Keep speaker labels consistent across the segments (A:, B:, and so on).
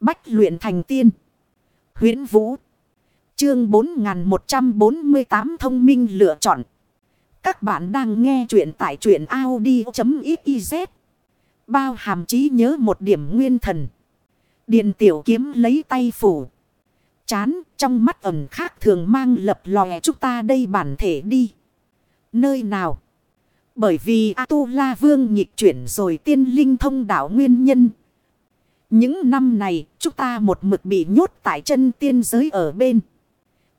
A: Bách luyện thành tiên. huyễn Vũ. Chương 4148 thông minh lựa chọn. Các bạn đang nghe truyện tại truyện Audi.xyz. Bao hàm trí nhớ một điểm nguyên thần. Điện tiểu kiếm lấy tay phủ. Chán, trong mắt ẩm khác thường mang lập lòe, chúng ta đây bản thể đi. Nơi nào? Bởi vì A-tu-la vương nhịp chuyển rồi tiên linh thông đạo nguyên nhân. Những năm này chúng ta một mực bị nhốt tại chân tiên giới ở bên.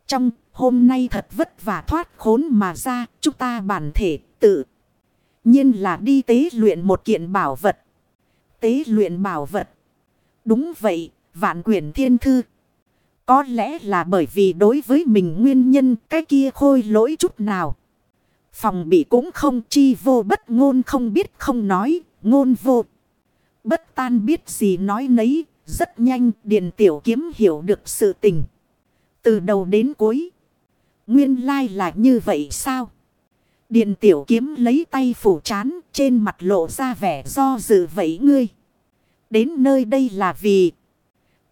A: Trong hôm nay thật vất vả thoát khốn mà ra chúng ta bản thể tự nhiên là đi tế luyện một kiện bảo vật. Tế luyện bảo vật. Đúng vậy, vạn quyển thiên thư. Có lẽ là bởi vì đối với mình nguyên nhân cái kia khôi lỗi chút nào. Phòng bị cũng không chi vô bất ngôn không biết không nói, ngôn vô. Bất tan biết gì nói nấy, rất nhanh Điền Tiểu Kiếm hiểu được sự tình. Từ đầu đến cuối. Nguyên lai là như vậy sao? Điền Tiểu Kiếm lấy tay phủ chán trên mặt lộ ra vẻ do dự vậy ngươi. Đến nơi đây là vì...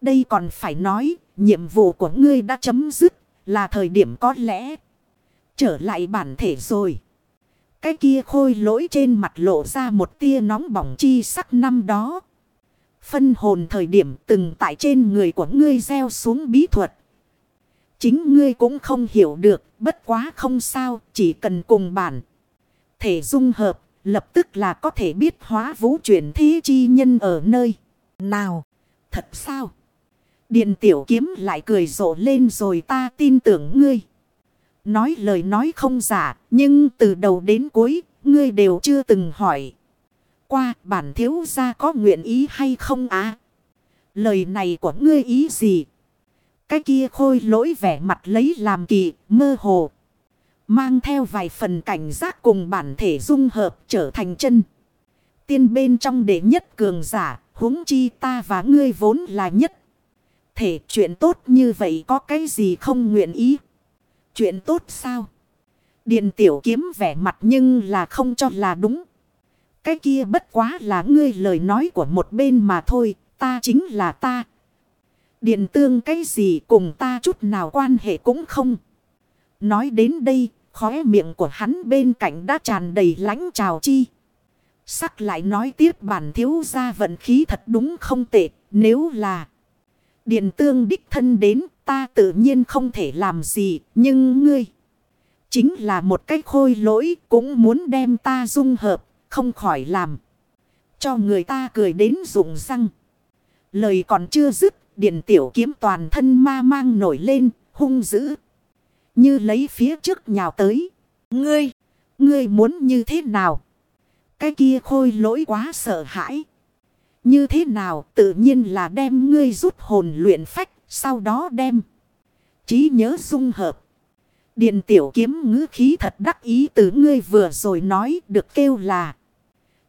A: Đây còn phải nói, nhiệm vụ của ngươi đã chấm dứt, là thời điểm có lẽ trở lại bản thể rồi. Cái kia khôi lỗi trên mặt lộ ra một tia nóng bỏng chi sắc năm đó. Phân hồn thời điểm từng tại trên người của ngươi gieo xuống bí thuật. Chính ngươi cũng không hiểu được, bất quá không sao, chỉ cần cùng bản. Thể dung hợp, lập tức là có thể biết hóa vũ chuyển thế chi nhân ở nơi. Nào, thật sao? Điện tiểu kiếm lại cười rộ lên rồi ta tin tưởng ngươi. Nói lời nói không giả, nhưng từ đầu đến cuối, ngươi đều chưa từng hỏi. Qua bản thiếu gia có nguyện ý hay không á? Lời này của ngươi ý gì? Cái kia khôi lỗi vẻ mặt lấy làm kỳ, mơ hồ. Mang theo vài phần cảnh giác cùng bản thể dung hợp trở thành chân. Tiên bên trong đệ nhất cường giả, huống chi ta và ngươi vốn là nhất. Thể chuyện tốt như vậy có cái gì không nguyện ý? Chuyện tốt sao? Điền tiểu kiếm vẻ mặt nhưng là không cho là đúng. Cái kia bất quá là ngươi lời nói của một bên mà thôi, ta chính là ta. Điện tương cái gì cùng ta chút nào quan hệ cũng không. Nói đến đây, khóe miệng của hắn bên cạnh đã tràn đầy lánh trào chi. Sắc lại nói tiếp bản thiếu gia vận khí thật đúng không tệ, nếu là điện tương đích thân đến ta tự nhiên không thể làm gì, nhưng ngươi chính là một cái khôi lỗi cũng muốn đem ta dung hợp, không khỏi làm. Cho người ta cười đến rụng răng. Lời còn chưa dứt, điện tiểu kiếm toàn thân ma mang nổi lên, hung dữ. Như lấy phía trước nhào tới. Ngươi, ngươi muốn như thế nào? Cái kia khôi lỗi quá sợ hãi. Như thế nào tự nhiên là đem ngươi rút hồn luyện phách, sau đó đem. trí nhớ dung hợp. Điện tiểu kiếm ngữ khí thật đắc ý từ ngươi vừa rồi nói được kêu là.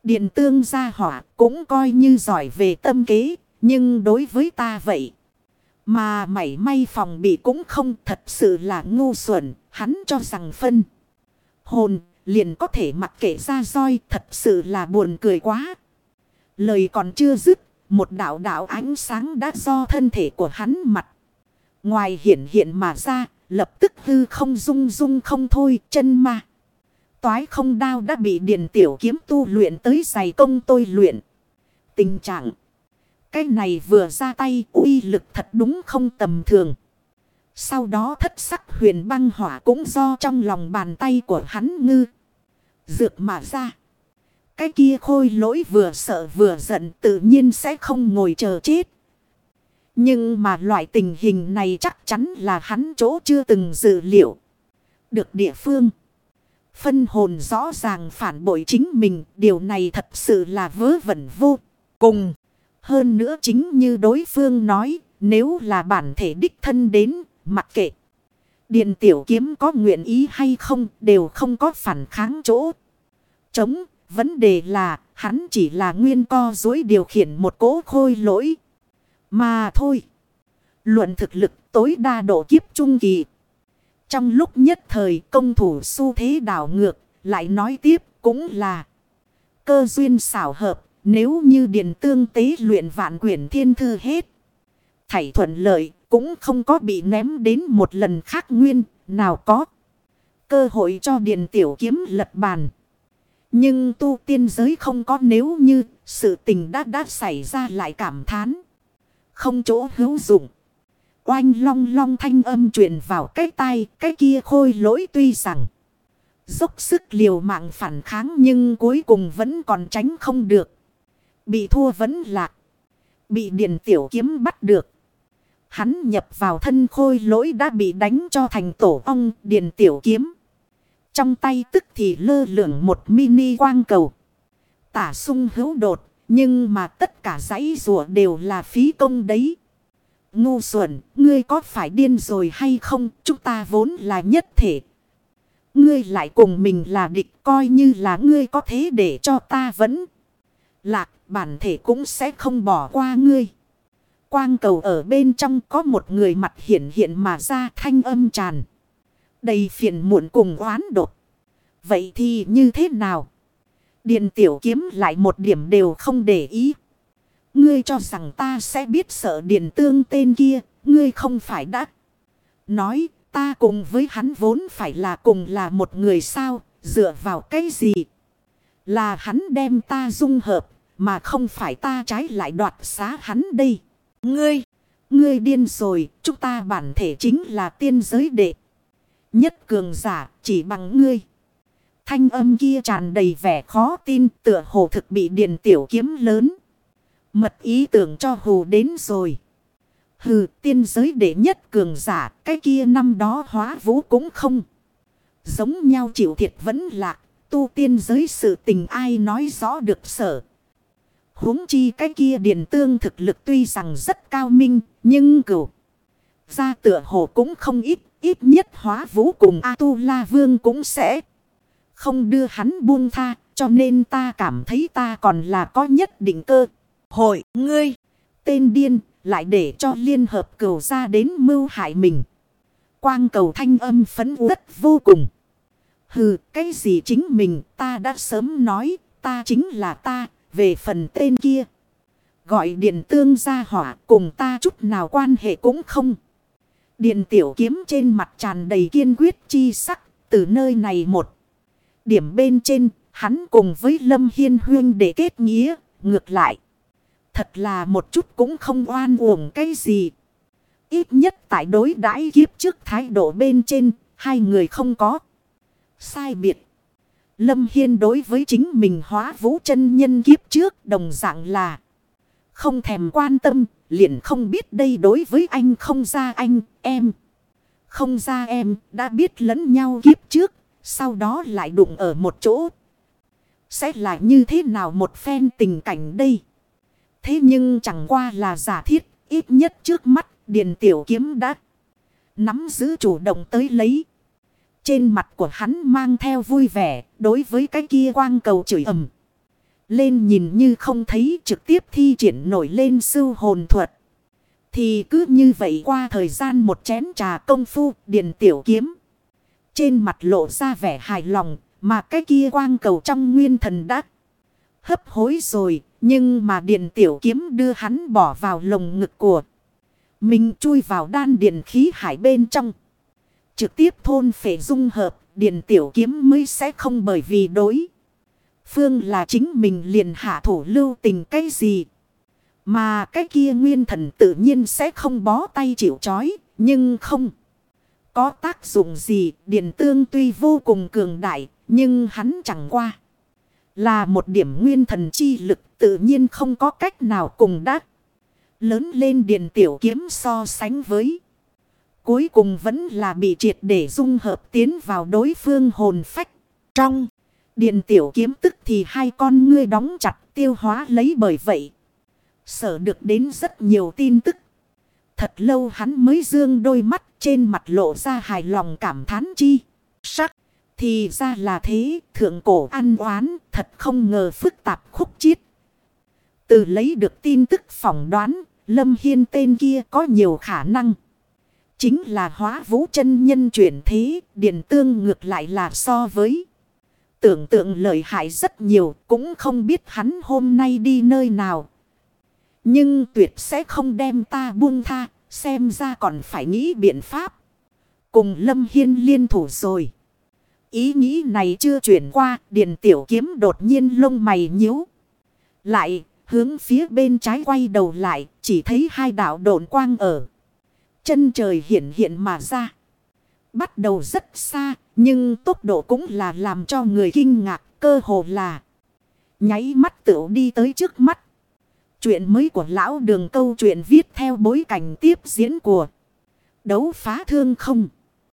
A: Điện tương gia hỏa cũng coi như giỏi về tâm kế, nhưng đối với ta vậy. Mà mảy may phòng bị cũng không thật sự là ngu xuẩn, hắn cho rằng phân. Hồn liền có thể mặc kệ ra roi thật sự là buồn cười quá. Lời còn chưa dứt, một đạo đạo ánh sáng đã do thân thể của hắn mặt. Ngoài hiện hiện mà ra, lập tức hư không rung rung không thôi, chân ma. Toái không đao đã bị điện tiểu kiếm tu luyện tới giày công tôi luyện. Tình trạng. Cái này vừa ra tay uy lực thật đúng không tầm thường. Sau đó thất sắc huyền băng hỏa cũng do trong lòng bàn tay của hắn ngư. Dược mà ra. Cái kia khôi lỗi vừa sợ vừa giận tự nhiên sẽ không ngồi chờ chết. Nhưng mà loại tình hình này chắc chắn là hắn chỗ chưa từng dự liệu. Được địa phương. Phân hồn rõ ràng phản bội chính mình. Điều này thật sự là vớ vẩn vô cùng. Hơn nữa chính như đối phương nói. Nếu là bản thể đích thân đến, mặc kệ. Điện tiểu kiếm có nguyện ý hay không đều không có phản kháng chỗ. Chống, vấn đề là hắn chỉ là nguyên co dối điều khiển một cỗ khôi lỗi. Mà thôi. Luận thực lực tối đa độ kiếp trung kỳ. Trong lúc nhất thời công thủ su thế đảo ngược, lại nói tiếp cũng là cơ duyên xảo hợp. Nếu như điện tương tế luyện vạn quyển thiên thư hết. thảy thuận lợi, cũng không có bị ném đến một lần khác nguyên, nào có. Cơ hội cho điện Tiểu Kiếm lật bàn. Nhưng tu tiên giới không có nếu như sự tình đã đã xảy ra lại cảm thán. Không chỗ hữu dụng. Oanh long long thanh âm truyền vào cái tay, cái kia khôi lỗi tuy rằng. Dốc sức liều mạng phản kháng nhưng cuối cùng vẫn còn tránh không được. Bị thua vẫn lạc. Bị điện tiểu kiếm bắt được. Hắn nhập vào thân khôi lỗi đã bị đánh cho thành tổ ong điện tiểu kiếm. Trong tay tức thì lơ lửng một mini quang cầu. Tả sung hữu đột. Nhưng mà tất cả dãy rùa đều là phí công đấy. Ngu xuẩn, ngươi có phải điên rồi hay không? Chúng ta vốn là nhất thể. Ngươi lại cùng mình là địch coi như là ngươi có thế để cho ta vẫn. Lạc, bản thể cũng sẽ không bỏ qua ngươi. Quang cầu ở bên trong có một người mặt hiện hiện mà ra thanh âm tràn. Đầy phiền muộn cùng oán đột. Vậy thì như thế nào? điền tiểu kiếm lại một điểm đều không để ý. Ngươi cho rằng ta sẽ biết sợ điền tương tên kia, ngươi không phải đã. Nói ta cùng với hắn vốn phải là cùng là một người sao, dựa vào cái gì? Là hắn đem ta dung hợp, mà không phải ta trái lại đoạt xá hắn đây. Ngươi, ngươi điên rồi, chúng ta bản thể chính là tiên giới đệ. Nhất cường giả, chỉ bằng ngươi. Thanh âm kia tràn đầy vẻ khó tin tựa hồ thực bị điện tiểu kiếm lớn. Mật ý tưởng cho hồ đến rồi. Hừ tiên giới đệ nhất cường giả cái kia năm đó hóa vũ cũng không. Giống nhau chịu thiệt vẫn lạc. Tu tiên giới sự tình ai nói rõ được sở. huống chi cái kia Điền tương thực lực tuy rằng rất cao minh. Nhưng cửu. Ra tựa hồ cũng không ít. Ít nhất hóa vũ cùng A-tu-la vương cũng sẽ không đưa hắn buông tha, cho nên ta cảm thấy ta còn là có nhất định cơ. Hội, ngươi, tên điên, lại để cho liên hợp cầu ra đến mưu hại mình. Quang cầu thanh âm phấn đất vô cùng. Hừ, cái gì chính mình, ta đã sớm nói, ta chính là ta, về phần tên kia. Gọi điện tương ra hỏa cùng ta chút nào quan hệ cũng không. Điện tiểu kiếm trên mặt tràn đầy kiên quyết chi sắc, từ nơi này một. Điểm bên trên, hắn cùng với Lâm Hiên Huyên để kết nghĩa, ngược lại. Thật là một chút cũng không oan uổng cái gì. Ít nhất tại đối đãi kiếp trước thái độ bên trên, hai người không có. Sai biệt. Lâm Hiên đối với chính mình hóa vũ chân nhân kiếp trước đồng dạng là không thèm quan tâm, liền không biết đây đối với anh không ra anh, em. Không ra em, đã biết lẫn nhau kiếp trước, sau đó lại đụng ở một chỗ. Sẽ là như thế nào một phen tình cảnh đây? Thế nhưng chẳng qua là giả thiết, ít nhất trước mắt Điền Tiểu Kiếm đã nắm giữ chủ động tới lấy. Trên mặt của hắn mang theo vui vẻ, đối với cái kia quang cầu chửi ầm. Lên nhìn như không thấy trực tiếp thi triển nổi lên sư hồn thuật. Thì cứ như vậy qua thời gian một chén trà công phu Điền Tiểu Kiếm. Trên mặt lộ ra vẻ hài lòng, mà cái kia quang cầu trong nguyên thần đã hấp hối rồi. Nhưng mà điện tiểu kiếm đưa hắn bỏ vào lồng ngực của. Mình chui vào đan điện khí hải bên trong. Trực tiếp thôn phệ dung hợp, điện tiểu kiếm mới sẽ không bởi vì đối. Phương là chính mình liền hạ thủ lưu tình cái gì. Mà cái kia nguyên thần tự nhiên sẽ không bó tay chịu chói, nhưng không. Có tác dụng gì, điện tương tuy vô cùng cường đại, nhưng hắn chẳng qua. Là một điểm nguyên thần chi lực tự nhiên không có cách nào cùng đắc. Lớn lên điện tiểu kiếm so sánh với. Cuối cùng vẫn là bị triệt để dung hợp tiến vào đối phương hồn phách. Trong điền tiểu kiếm tức thì hai con ngươi đóng chặt tiêu hóa lấy bởi vậy. Sở được đến rất nhiều tin tức. Thật lâu hắn mới dương đôi mắt trên mặt lộ ra hài lòng cảm thán chi. Sắc. Thì ra là thế, thượng cổ ăn oán, thật không ngờ phức tạp khúc chiết. Từ lấy được tin tức phỏng đoán, Lâm Hiên tên kia có nhiều khả năng. Chính là hóa vũ chân nhân chuyển thế, điện tương ngược lại là so với. Tưởng tượng lợi hại rất nhiều, cũng không biết hắn hôm nay đi nơi nào. Nhưng tuyệt sẽ không đem ta buông tha, xem ra còn phải nghĩ biện pháp. Cùng Lâm Hiên liên thủ rồi. Ý nghĩ này chưa chuyển qua, Điền Tiểu Kiếm đột nhiên lông mày nhíu. Lại, hướng phía bên trái quay đầu lại, chỉ thấy hai đạo độn quang ở. Chân trời hiện hiện mà ra. Bắt đầu rất xa, nhưng tốc độ cũng là làm cho người kinh ngạc, cơ hồ là nháy mắt tựu đi tới trước mắt. Chuyện mới của lão đường câu chuyện viết theo bối cảnh tiếp diễn của đấu phá thương không.